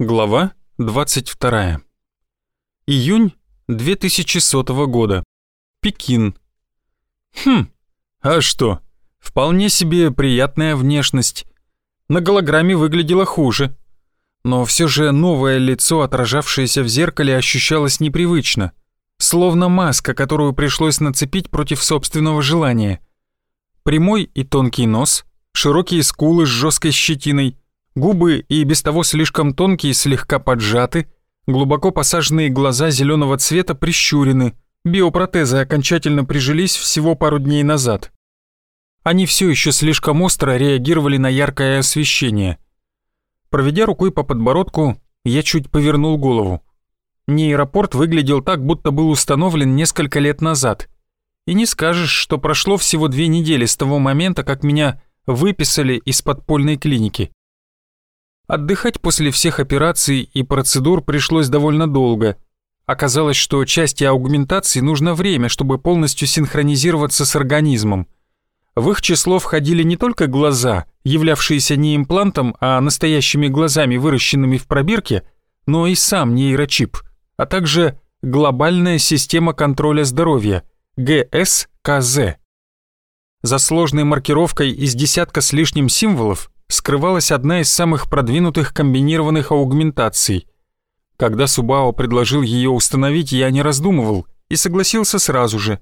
Глава 22. Июнь 2100 года. Пекин. Хм, а что? Вполне себе приятная внешность. На голограмме выглядело хуже. Но все же новое лицо, отражавшееся в зеркале, ощущалось непривычно. Словно маска, которую пришлось нацепить против собственного желания. Прямой и тонкий нос, широкие скулы с жесткой щетиной, губы и без того слишком тонкие слегка поджаты, глубоко посаженные глаза зеленого цвета прищурены, биопротезы окончательно прижились всего пару дней назад. Они все еще слишком остро реагировали на яркое освещение. Проведя рукой по подбородку, я чуть повернул голову. Нейропорт выглядел так, будто был установлен несколько лет назад. И не скажешь, что прошло всего две недели с того момента, как меня выписали из подпольной клиники. Отдыхать после всех операций и процедур пришлось довольно долго. Оказалось, что части аугментации нужно время, чтобы полностью синхронизироваться с организмом. В их число входили не только глаза, являвшиеся не имплантом, а настоящими глазами, выращенными в пробирке, но и сам нейрочип, а также глобальная система контроля здоровья – ГСКЗ. За сложной маркировкой из десятка с лишним символов скрывалась одна из самых продвинутых комбинированных аугментаций. Когда Субао предложил ее установить, я не раздумывал и согласился сразу же.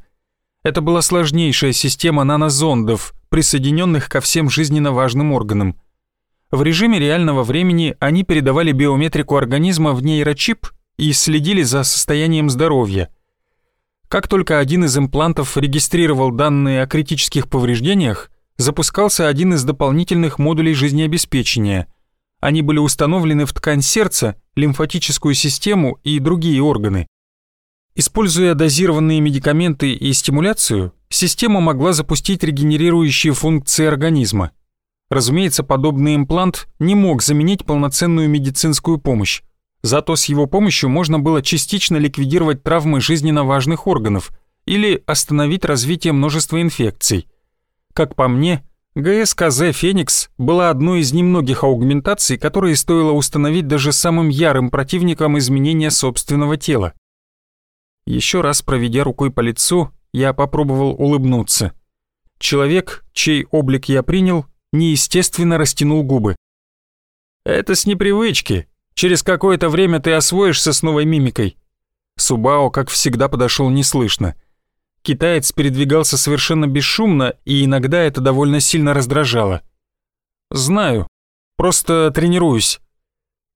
Это была сложнейшая система нанозондов, присоединенных ко всем жизненно важным органам. В режиме реального времени они передавали биометрику организма в нейрочип и следили за состоянием здоровья. Как только один из имплантов регистрировал данные о критических повреждениях, запускался один из дополнительных модулей жизнеобеспечения. Они были установлены в ткань сердца, лимфатическую систему и другие органы. Используя дозированные медикаменты и стимуляцию, система могла запустить регенерирующие функции организма. Разумеется, подобный имплант не мог заменить полноценную медицинскую помощь. Зато с его помощью можно было частично ликвидировать травмы жизненно важных органов или остановить развитие множества инфекций. Как по мне, ГСКЗ «Феникс» была одной из немногих аугментаций, которые стоило установить даже самым ярым противникам изменения собственного тела. Еще раз проведя рукой по лицу, я попробовал улыбнуться. Человек, чей облик я принял, неестественно растянул губы. «Это с непривычки. Через какое-то время ты освоишься с новой мимикой». Субао, как всегда, подошел неслышно. Китаец передвигался совершенно бесшумно, и иногда это довольно сильно раздражало. «Знаю. Просто тренируюсь.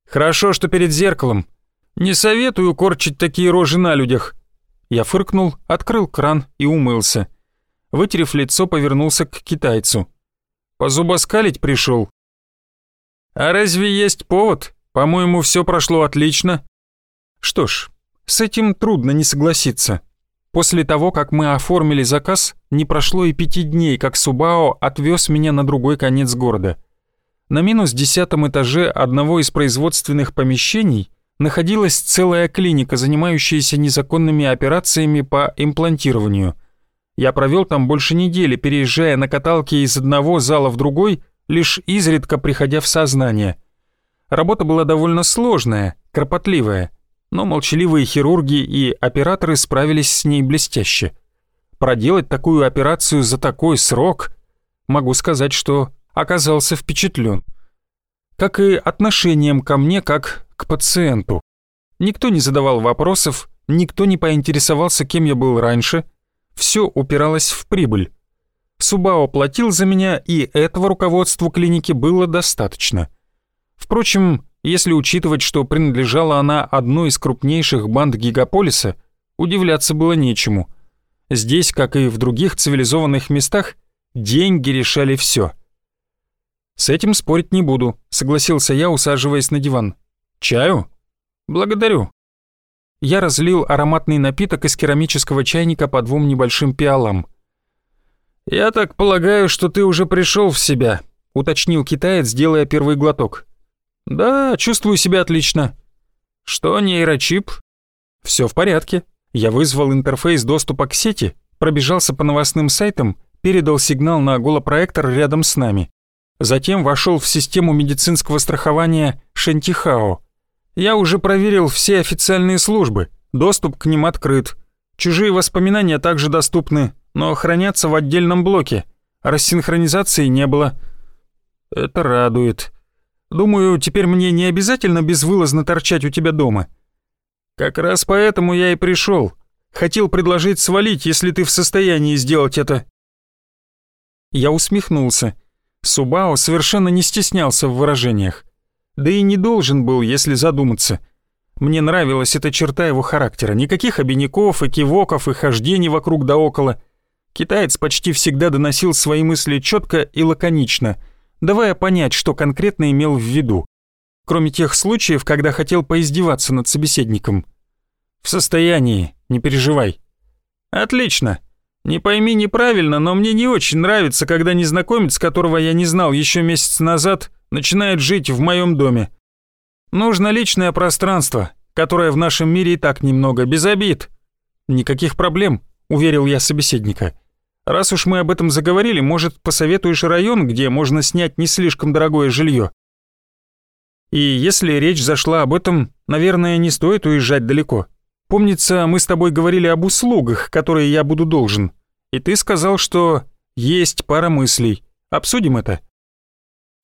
Хорошо, что перед зеркалом. Не советую корчить такие рожи на людях». Я фыркнул, открыл кран и умылся. Вытерев лицо, повернулся к китайцу. «Позубоскалить пришел?» «А разве есть повод? По-моему, все прошло отлично». «Что ж, с этим трудно не согласиться». После того, как мы оформили заказ, не прошло и пяти дней, как Субао отвез меня на другой конец города. На минус десятом этаже одного из производственных помещений находилась целая клиника, занимающаяся незаконными операциями по имплантированию. Я провел там больше недели, переезжая на каталке из одного зала в другой, лишь изредка приходя в сознание. Работа была довольно сложная, кропотливая но молчаливые хирурги и операторы справились с ней блестяще. Проделать такую операцию за такой срок, могу сказать, что оказался впечатлен. Как и отношением ко мне, как к пациенту. Никто не задавал вопросов, никто не поинтересовался, кем я был раньше. Все упиралось в прибыль. Субао платил за меня, и этого руководству клиники было достаточно. Впрочем, если учитывать, что принадлежала она одной из крупнейших банд гигаполиса, удивляться было нечему. Здесь, как и в других цивилизованных местах, деньги решали все. «С этим спорить не буду», — согласился я, усаживаясь на диван. «Чаю?» «Благодарю». Я разлил ароматный напиток из керамического чайника по двум небольшим пиалам. «Я так полагаю, что ты уже пришел в себя», — уточнил китаец, делая первый глоток. «Да, чувствую себя отлично». «Что нейрочип?» «Все в порядке. Я вызвал интерфейс доступа к сети, пробежался по новостным сайтам, передал сигнал на голопроектор рядом с нами. Затем вошел в систему медицинского страхования Шентихао. Я уже проверил все официальные службы, доступ к ним открыт. Чужие воспоминания также доступны, но хранятся в отдельном блоке. Рассинхронизации не было. Это радует. Думаю, теперь мне не обязательно безвылазно торчать у тебя дома. Как раз поэтому я и пришел. Хотел предложить свалить, если ты в состоянии сделать это. Я усмехнулся. Субао совершенно не стеснялся в выражениях. Да и не должен был, если задуматься. Мне нравилась эта черта его характера. Никаких обиняков и кивоков и хождений вокруг да около. Китаец почти всегда доносил свои мысли четко и лаконично, давая понять, что конкретно имел в виду. Кроме тех случаев, когда хотел поиздеваться над собеседником. «В состоянии, не переживай». «Отлично. Не пойми неправильно, но мне не очень нравится, когда незнакомец, которого я не знал еще месяц назад, начинает жить в моем доме. Нужно личное пространство, которое в нашем мире и так немного, без обид. Никаких проблем, уверил я собеседника. Раз уж мы об этом заговорили, может, посоветуешь район, где можно снять не слишком дорогое жилье? И если речь зашла об этом, наверное, не стоит уезжать далеко. Помнится, мы с тобой говорили об услугах, которые я буду должен. И ты сказал, что есть пара мыслей. Обсудим это.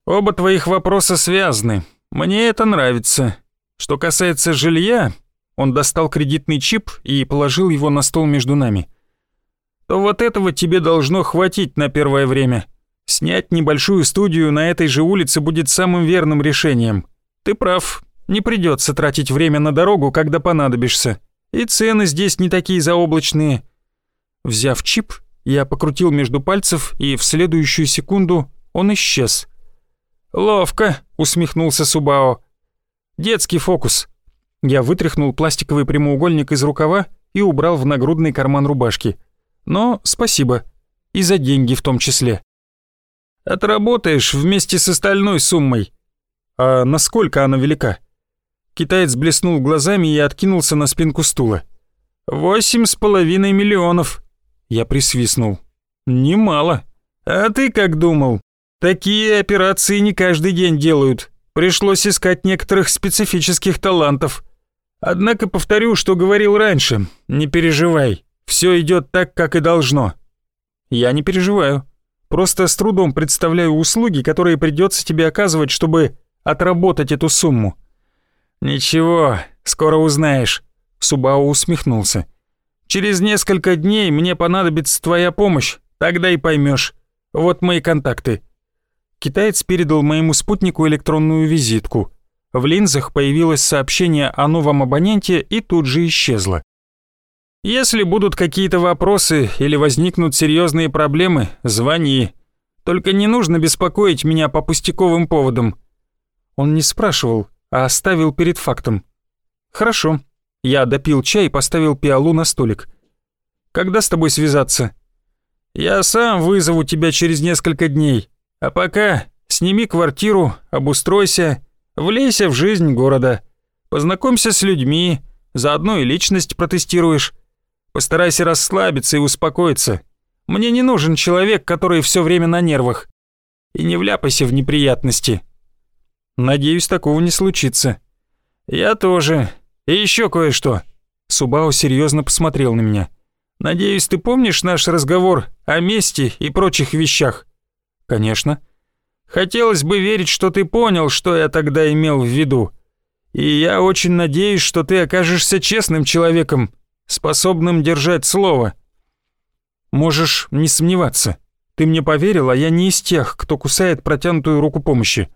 Оба твоих вопроса связаны. Мне это нравится. Что касается жилья, он достал кредитный чип и положил его на стол между нами. То вот этого тебе должно хватить на первое время. Снять небольшую студию на этой же улице будет самым верным решением. Ты прав, не придется тратить время на дорогу, когда понадобишься. И цены здесь не такие заоблачные. Взяв чип, я покрутил между пальцев, и в следующую секунду он исчез. «Ловко», — усмехнулся Субао. «Детский фокус». Я вытряхнул пластиковый прямоугольник из рукава и убрал в нагрудный карман рубашки. Но спасибо. И за деньги в том числе. «Отработаешь вместе с остальной суммой». «А насколько она велика?» Китаец блеснул глазами и откинулся на спинку стула. «Восемь с половиной миллионов». Я присвистнул. «Немало. А ты как думал?» Такие операции не каждый день делают. Пришлось искать некоторых специфических талантов. Однако повторю, что говорил раньше. Не переживай. Все идет так, как и должно. Я не переживаю. Просто с трудом представляю услуги, которые придется тебе оказывать, чтобы отработать эту сумму. Ничего, скоро узнаешь. Субао усмехнулся. Через несколько дней мне понадобится твоя помощь, тогда и поймешь. Вот мои контакты. Китаец передал моему спутнику электронную визитку. В линзах появилось сообщение о новом абоненте и тут же исчезло. «Если будут какие-то вопросы или возникнут серьезные проблемы, звони. Только не нужно беспокоить меня по пустяковым поводам». Он не спрашивал, а оставил перед фактом. «Хорошо». Я допил чай и поставил пиалу на столик. «Когда с тобой связаться?» «Я сам вызову тебя через несколько дней. А пока сними квартиру, обустройся, влейся в жизнь города, познакомься с людьми, заодно и личность протестируешь. Постарайся расслабиться и успокоиться. Мне не нужен человек, который все время на нервах. И не вляпайся в неприятности. Надеюсь, такого не случится. Я тоже. И еще кое-что. Субао серьезно посмотрел на меня. Надеюсь, ты помнишь наш разговор о мести и прочих вещах? «Конечно». «Хотелось бы верить, что ты понял, что я тогда имел в виду. И я очень надеюсь, что ты окажешься честным человеком, способным держать слово». «Можешь не сомневаться. Ты мне поверил, а я не из тех, кто кусает протянутую руку помощи.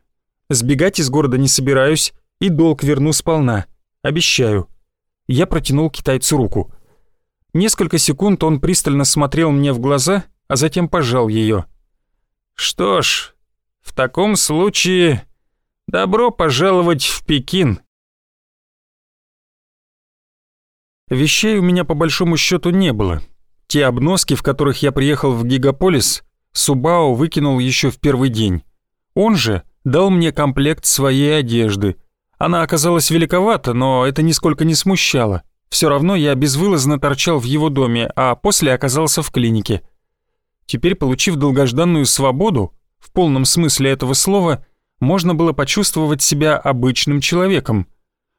Сбегать из города не собираюсь и долг верну сполна. Обещаю». Я протянул китайцу руку. Несколько секунд он пристально смотрел мне в глаза, а затем пожал ее. Что ж, в таком случае добро пожаловать в Пекин. Вещей у меня по большому счету не было. Те обноски, в которых я приехал в Гигаполис, Субао выкинул еще в первый день. Он же дал мне комплект своей одежды. Она оказалась великовата, но это нисколько не смущало. Все равно я безвылазно торчал в его доме, а после оказался в клинике. Теперь, получив долгожданную свободу, в полном смысле этого слова, можно было почувствовать себя обычным человеком.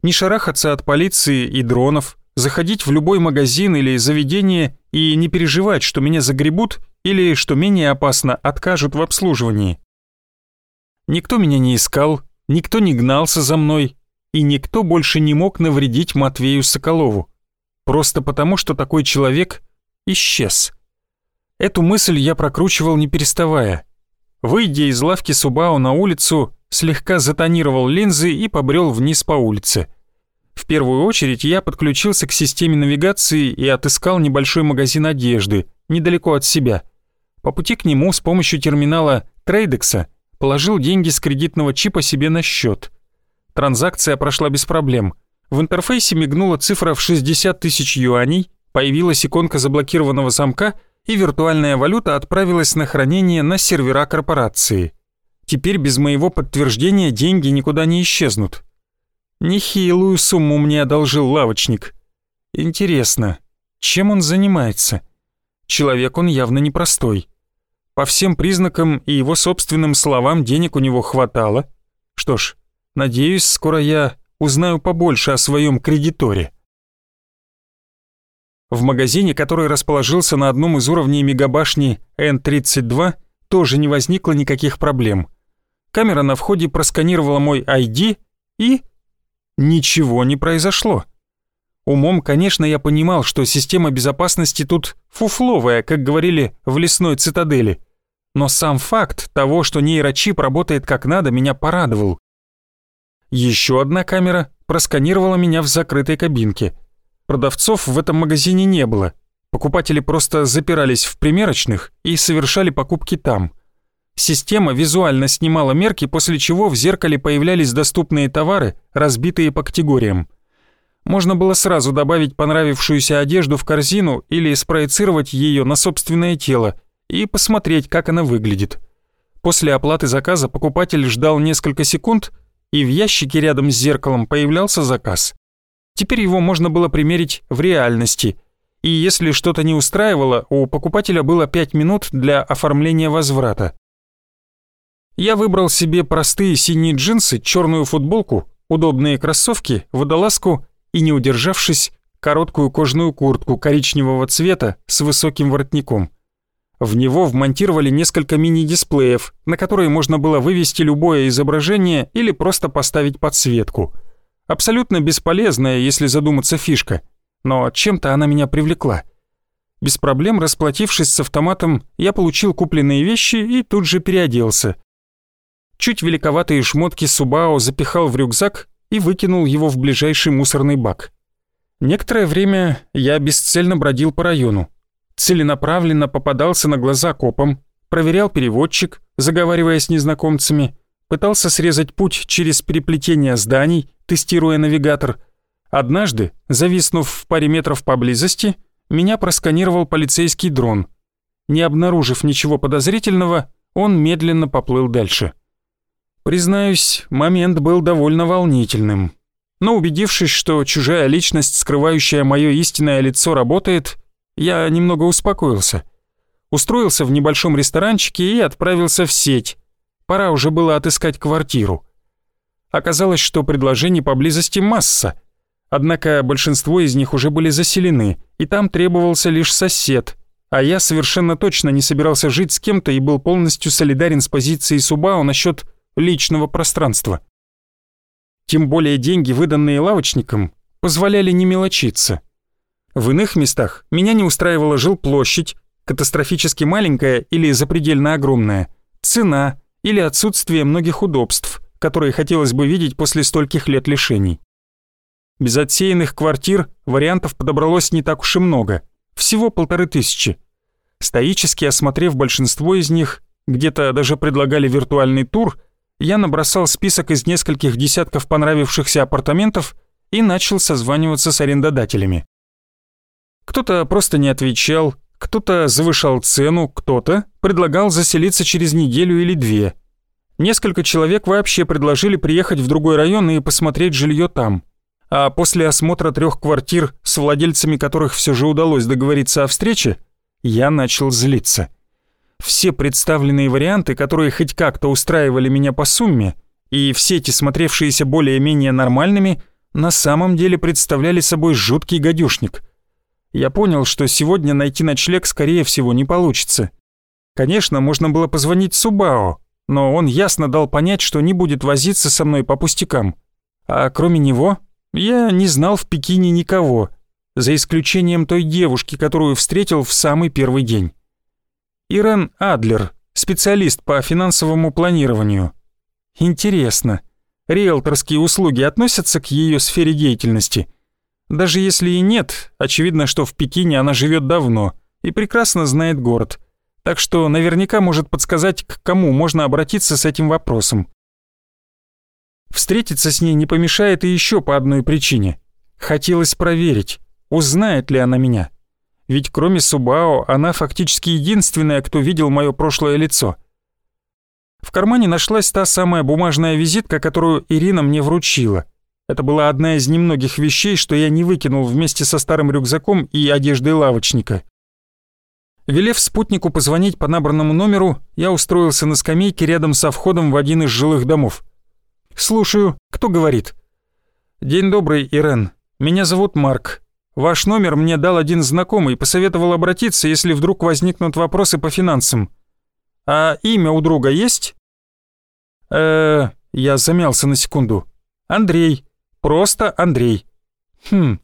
Не шарахаться от полиции и дронов, заходить в любой магазин или заведение и не переживать, что меня загребут или, что менее опасно, откажут в обслуживании. Никто меня не искал, никто не гнался за мной, и никто больше не мог навредить Матвею Соколову. Просто потому, что такой человек исчез. Эту мысль я прокручивал не переставая. Выйдя из лавки Субао на улицу, слегка затонировал линзы и побрел вниз по улице. В первую очередь я подключился к системе навигации и отыскал небольшой магазин одежды, недалеко от себя. По пути к нему с помощью терминала Трейдекса положил деньги с кредитного чипа себе на счет. Транзакция прошла без проблем. В интерфейсе мигнула цифра в 60 тысяч юаней, появилась иконка заблокированного замка, и виртуальная валюта отправилась на хранение на сервера корпорации. Теперь без моего подтверждения деньги никуда не исчезнут. Нехилую сумму мне одолжил лавочник. Интересно, чем он занимается? Человек он явно непростой. По всем признакам и его собственным словам денег у него хватало. Что ж, надеюсь, скоро я узнаю побольше о своем кредиторе. В магазине, который расположился на одном из уровней мегабашни N32, тоже не возникло никаких проблем. Камера на входе просканировала мой ID и... Ничего не произошло. Умом, конечно, я понимал, что система безопасности тут фуфловая, как говорили в лесной цитадели. Но сам факт того, что нейрочип работает как надо, меня порадовал. Еще одна камера просканировала меня в закрытой кабинке. Продавцов в этом магазине не было. Покупатели просто запирались в примерочных и совершали покупки там. Система визуально снимала мерки, после чего в зеркале появлялись доступные товары, разбитые по категориям. Можно было сразу добавить понравившуюся одежду в корзину или спроецировать ее на собственное тело и посмотреть, как она выглядит. После оплаты заказа покупатель ждал несколько секунд, и в ящике рядом с зеркалом появлялся заказ. Теперь его можно было примерить в реальности, и если что-то не устраивало, у покупателя было 5 минут для оформления возврата. Я выбрал себе простые синие джинсы, черную футболку, удобные кроссовки, водолазку и, не удержавшись, короткую кожаную куртку коричневого цвета с высоким воротником. В него вмонтировали несколько мини-дисплеев, на которые можно было вывести любое изображение или просто поставить подсветку. Абсолютно бесполезная, если задуматься фишка, но чем-то она меня привлекла. Без проблем расплатившись с автоматом, я получил купленные вещи и тут же переоделся – чуть великоватые шмотки Субао запихал в рюкзак и выкинул его в ближайший мусорный бак. Некоторое время я бесцельно бродил по району. Целенаправленно попадался на глаза копам, проверял переводчик, заговаривая с незнакомцами, пытался срезать путь через переплетение зданий, тестируя навигатор. Однажды, зависнув в паре метров поблизости, меня просканировал полицейский дрон. Не обнаружив ничего подозрительного, он медленно поплыл дальше. Признаюсь, момент был довольно волнительным. Но убедившись, что чужая личность, скрывающая мое истинное лицо, работает, я немного успокоился. Устроился в небольшом ресторанчике и отправился в сеть. Пора уже было отыскать квартиру. Оказалось, что предложений поблизости масса. Однако большинство из них уже были заселены, и там требовался лишь сосед. А я совершенно точно не собирался жить с кем-то и был полностью солидарен с позицией Субао насчет личного пространства. Тем более деньги, выданные лавочникам, позволяли не мелочиться. В иных местах меня не устраивала жилплощадь, катастрофически маленькая или запредельно огромная, цена или отсутствие многих удобств, которые хотелось бы видеть после стольких лет лишений. Без отсеянных квартир вариантов подобралось не так уж и много, всего полторы тысячи. Стоически осмотрев большинство из них, где-то даже предлагали виртуальный тур, я набросал список из нескольких десятков понравившихся апартаментов и начал созваниваться с арендодателями. Кто-то просто не отвечал, кто-то завышал цену, кто-то предлагал заселиться через неделю или две. Несколько человек вообще предложили приехать в другой район и посмотреть жилье там. А после осмотра трех квартир, с владельцами которых все же удалось договориться о встрече, я начал злиться. Все представленные варианты, которые хоть как-то устраивали меня по сумме, и все эти смотревшиеся более-менее нормальными, на самом деле представляли собой жуткий гадюшник. Я понял, что сегодня найти ночлег скорее всего не получится. Конечно, можно было позвонить Субао, но он ясно дал понять, что не будет возиться со мной по пустякам. А кроме него, я не знал в Пекине никого, за исключением той девушки, которую встретил в самый первый день. Ирен Адлер, специалист по финансовому планированию. Интересно, риэлторские услуги относятся к ее сфере деятельности? Даже если и нет, очевидно, что в Пекине она живет давно и прекрасно знает город, так что наверняка может подсказать, к кому можно обратиться с этим вопросом. Встретиться с ней не помешает и еще по одной причине. Хотелось проверить, узнает ли она меня. Ведь кроме Субао, она фактически единственная, кто видел мое прошлое лицо. В кармане нашлась та самая бумажная визитка, которую Ирина мне вручила. Это была одна из немногих вещей, что я не выкинул вместе со старым рюкзаком и одеждой лавочника. Велев спутнику позвонить по набранному номеру, я устроился на скамейке рядом со входом в один из жилых домов. «Слушаю. Кто говорит?» «День добрый, Ирен. Меня зовут Марк. Ваш номер мне дал один знакомый, посоветовал обратиться, если вдруг возникнут вопросы по финансам. А имя у друга есть?» «Э-э...» Я замялся на секунду. «Андрей. Просто Андрей». «Хм.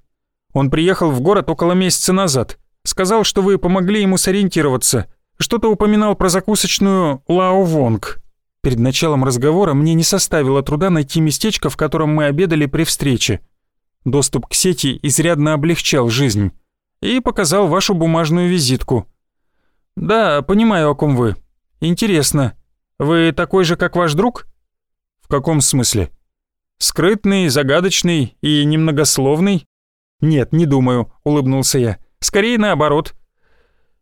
Он приехал в город около месяца назад. Сказал, что вы помогли ему сориентироваться. Что-то упоминал про закусочную Лао Вонг. Перед началом разговора мне не составило труда найти местечко, в котором мы обедали при встрече. Доступ к сети изрядно облегчал жизнь. И показал вашу бумажную визитку. Да, понимаю, о ком вы. Интересно, вы такой же, как ваш друг? В каком смысле? Скрытный, загадочный и немногословный? Нет, не думаю, улыбнулся я. Скорее наоборот.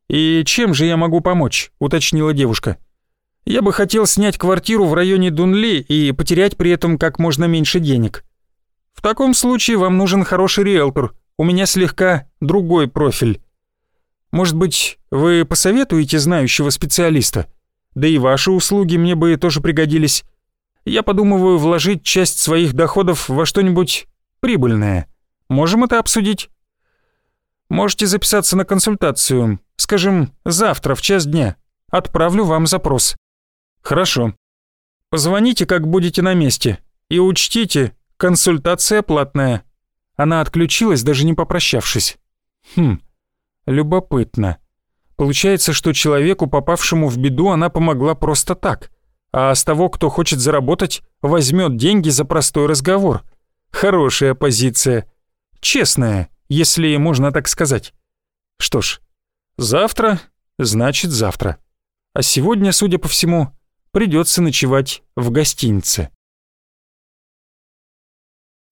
И чем же я могу помочь? уточнила девушка. Я бы хотел снять квартиру в районе Дунли и потерять при этом как можно меньше денег. В таком случае вам нужен хороший риэлтор. У меня слегка другой профиль. Может быть, вы посоветуете знающего специалиста? Да и ваши услуги мне бы тоже пригодились. Я подумываю вложить часть своих доходов во что-нибудь прибыльное. Можем это обсудить? Можете записаться на консультацию, скажем, завтра в час дня. Отправлю вам запрос. Хорошо. Позвоните, как будете на месте. И учтите, консультация платная. Она отключилась, даже не попрощавшись. Хм, любопытно. Получается, что человеку, попавшему в беду, она помогла просто так. А с того, кто хочет заработать, возьмет деньги за простой разговор. Хорошая позиция. Честная, если можно так сказать. Что ж, завтра значит завтра. А сегодня, судя по всему, придется ночевать в гостинице.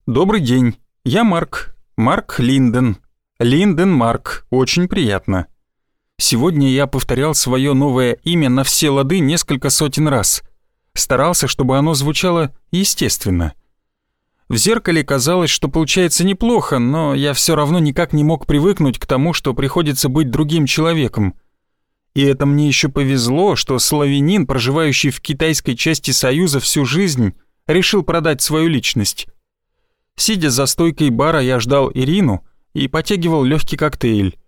Добрый день, я Марк, Марк Линден. Линден Марк, очень приятно. Сегодня я повторял свое новое имя на все лады несколько сотен раз. Старался, чтобы оно звучало естественно. В зеркале казалось, что получается неплохо, но я все равно никак не мог привыкнуть к тому, что приходится быть другим человеком — и это мне еще повезло, что славянин, проживающий в китайской части Союза всю жизнь, решил продать свою личность. Сидя за стойкой бара, я ждал Ирину и потягивал легкий коктейль.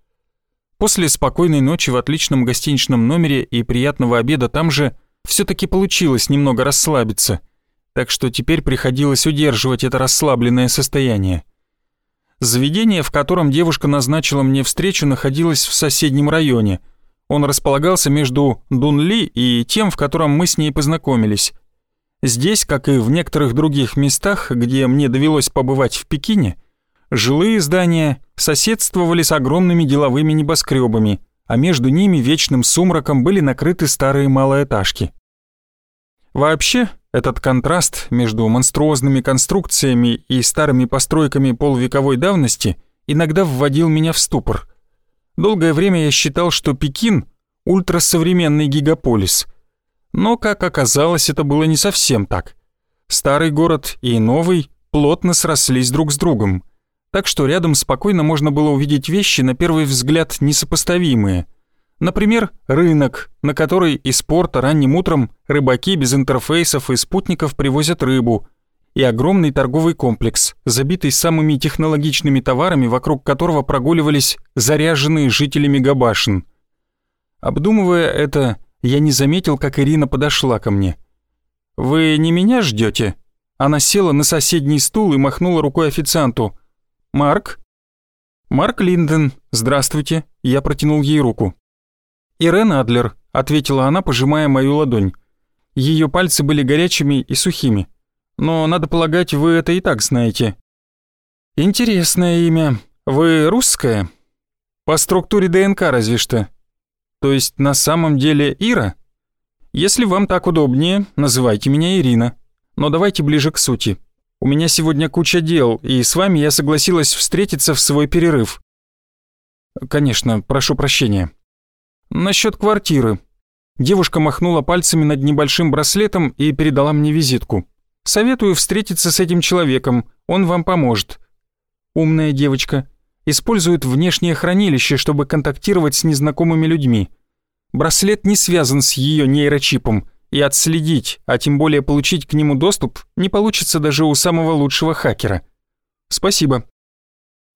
После спокойной ночи в отличном гостиничном номере и приятного обеда там же все-таки получилось немного расслабиться, так что теперь приходилось удерживать это расслабленное состояние. Заведение, в котором девушка назначила мне встречу, находилось в соседнем районе – он располагался между Дунли и тем, в котором мы с ней познакомились. Здесь, как и в некоторых других местах, где мне довелось побывать в Пекине, жилые здания соседствовали с огромными деловыми небоскребами, а между ними вечным сумраком были накрыты старые малоэтажки. Вообще, этот контраст между монструозными конструкциями и старыми постройками полувековой давности иногда вводил меня в ступор – Долгое время я считал, что Пекин — ультрасовременный гигаполис. Но, как оказалось, это было не совсем так. Старый город и новый плотно срослись друг с другом, так что рядом спокойно можно было увидеть вещи, на первый взгляд, несопоставимые. Например, рынок, на который из порта ранним утром рыбаки без интерфейсов и спутников привозят рыбу, и огромный торговый комплекс, забитый самыми технологичными товарами, вокруг которого прогуливались заряженные жители мегабашен. Обдумывая это, я не заметил, как Ирина подошла ко мне. «Вы не меня ждете? Она села на соседний стул и махнула рукой официанту. «Марк?» «Марк Линден, здравствуйте», я протянул ей руку. «Ирен Адлер», — ответила она, пожимая мою ладонь. Ее пальцы были горячими и сухими. Но, надо полагать, вы это и так знаете. Интересное имя. Вы русская? По структуре ДНК разве что. То есть на самом деле Ира? Если вам так удобнее, называйте меня Ирина. Но давайте ближе к сути. У меня сегодня куча дел, и с вами я согласилась встретиться в свой перерыв. Конечно, прошу прощения. Насчет квартиры. Девушка махнула пальцами над небольшим браслетом и передала мне визитку. «Советую встретиться с этим человеком, он вам поможет». Умная девочка. Использует внешнее хранилище, чтобы контактировать с незнакомыми людьми. Браслет не связан с ее нейрочипом, и отследить, а тем более получить к нему доступ, не получится даже у самого лучшего хакера. Спасибо.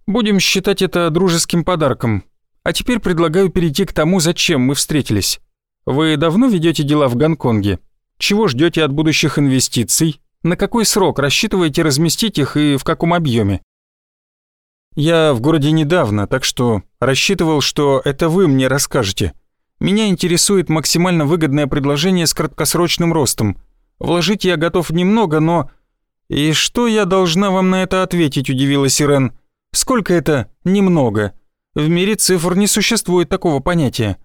Будем считать это дружеским подарком. А теперь предлагаю перейти к тому, зачем мы встретились. Вы давно ведете дела в Гонконге? Чего ждете от будущих инвестиций? На какой срок рассчитываете разместить их и в каком объеме? Я в городе недавно, так что рассчитывал, что это вы мне расскажете. Меня интересует максимально выгодное предложение с краткосрочным ростом. Вложить я готов немного, но... И что я должна вам на это ответить, удивилась Ирен. Сколько это «немного»? В мире цифр не существует такого понятия.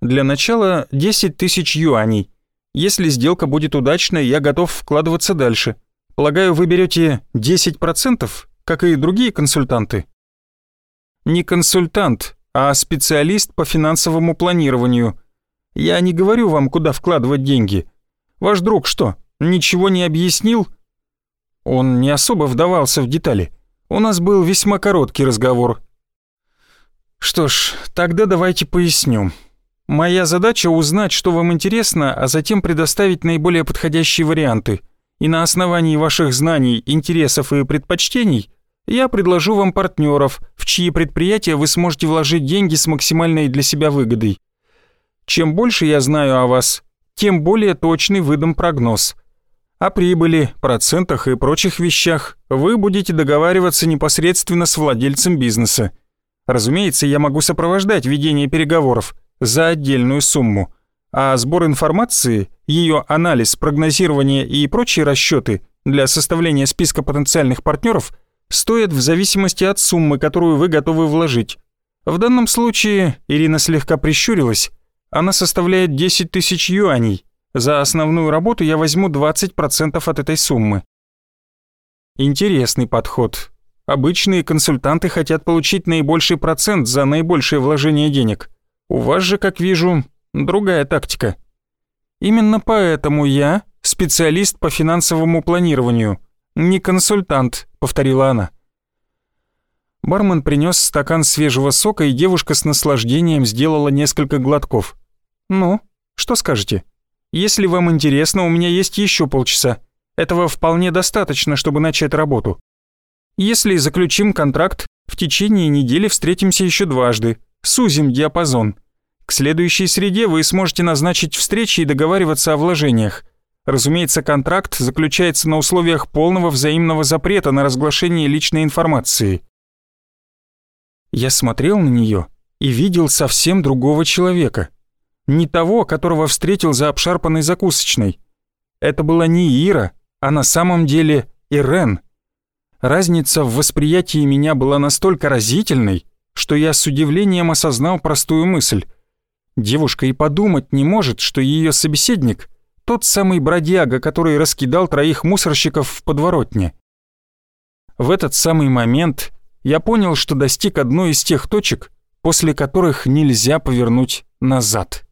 Для начала 10 тысяч юаней. Если сделка будет удачной, я готов вкладываться дальше. Полагаю, вы берете 10%, как и другие консультанты? Не консультант, а специалист по финансовому планированию. Я не говорю вам, куда вкладывать деньги. Ваш друг что, ничего не объяснил? Он не особо вдавался в детали. У нас был весьма короткий разговор. Что ж, тогда давайте поясню. Моя задача узнать, что вам интересно, а затем предоставить наиболее подходящие варианты. И на основании ваших знаний, интересов и предпочтений я предложу вам партнеров, в чьи предприятия вы сможете вложить деньги с максимальной для себя выгодой. Чем больше я знаю о вас, тем более точный выдам прогноз. О прибыли, процентах и прочих вещах вы будете договариваться непосредственно с владельцем бизнеса. Разумеется, я могу сопровождать ведение переговоров – за отдельную сумму, а сбор информации, ее анализ, прогнозирование и прочие расчеты для составления списка потенциальных партнеров стоят в зависимости от суммы, которую вы готовы вложить. В данном случае Ирина слегка прищурилась, она составляет 10 тысяч юаней. За основную работу я возьму 20% от этой суммы. Интересный подход. Обычные консультанты хотят получить наибольший процент за наибольшее вложение денег. У вас же, как вижу, другая тактика. Именно поэтому я специалист по финансовому планированию, не консультант, повторила она. Бармен принес стакан свежего сока, и девушка с наслаждением сделала несколько глотков. «Ну, что скажете? Если вам интересно, у меня есть еще полчаса. Этого вполне достаточно, чтобы начать работу. Если заключим контракт, в течение недели встретимся еще дважды, сузим диапазон. К следующей среде вы сможете назначить встречи и договариваться о вложениях. Разумеется, контракт заключается на условиях полного взаимного запрета на разглашение личной информации. Я смотрел на нее и видел совсем другого человека. Не того, которого встретил за обшарпанной закусочной. Это была не Ира, а на самом деле Ирен. Разница в восприятии меня была настолько разительной, что я с удивлением осознал простую мысль. Девушка и подумать не может, что ее собеседник — тот самый бродяга, который раскидал троих мусорщиков в подворотне. В этот самый момент я понял, что достиг одной из тех точек, после которых нельзя повернуть назад.